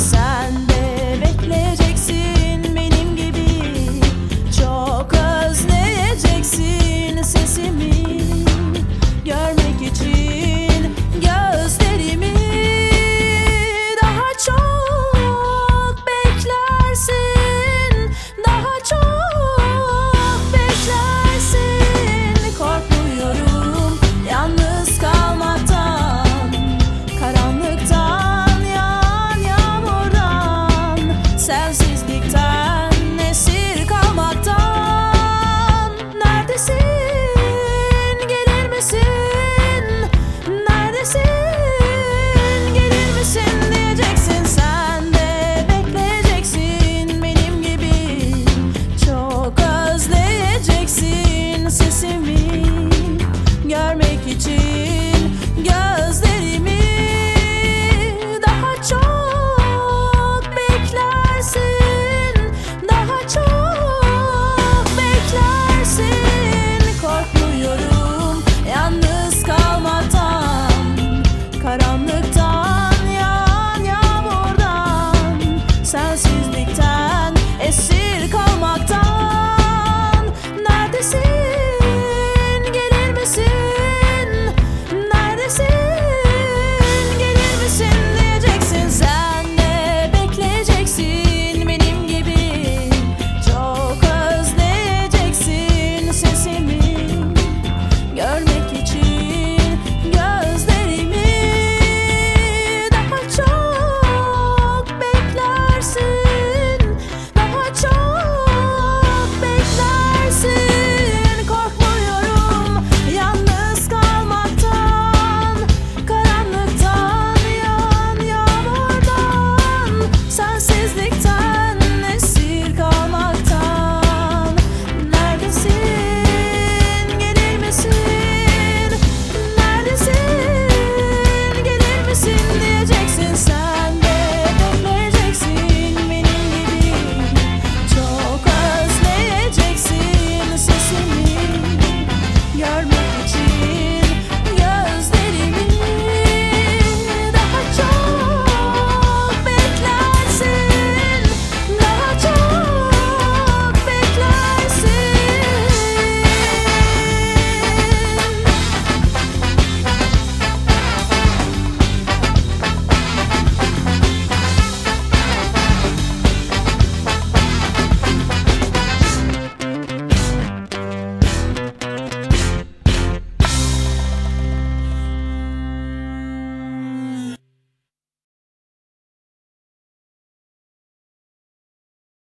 sun.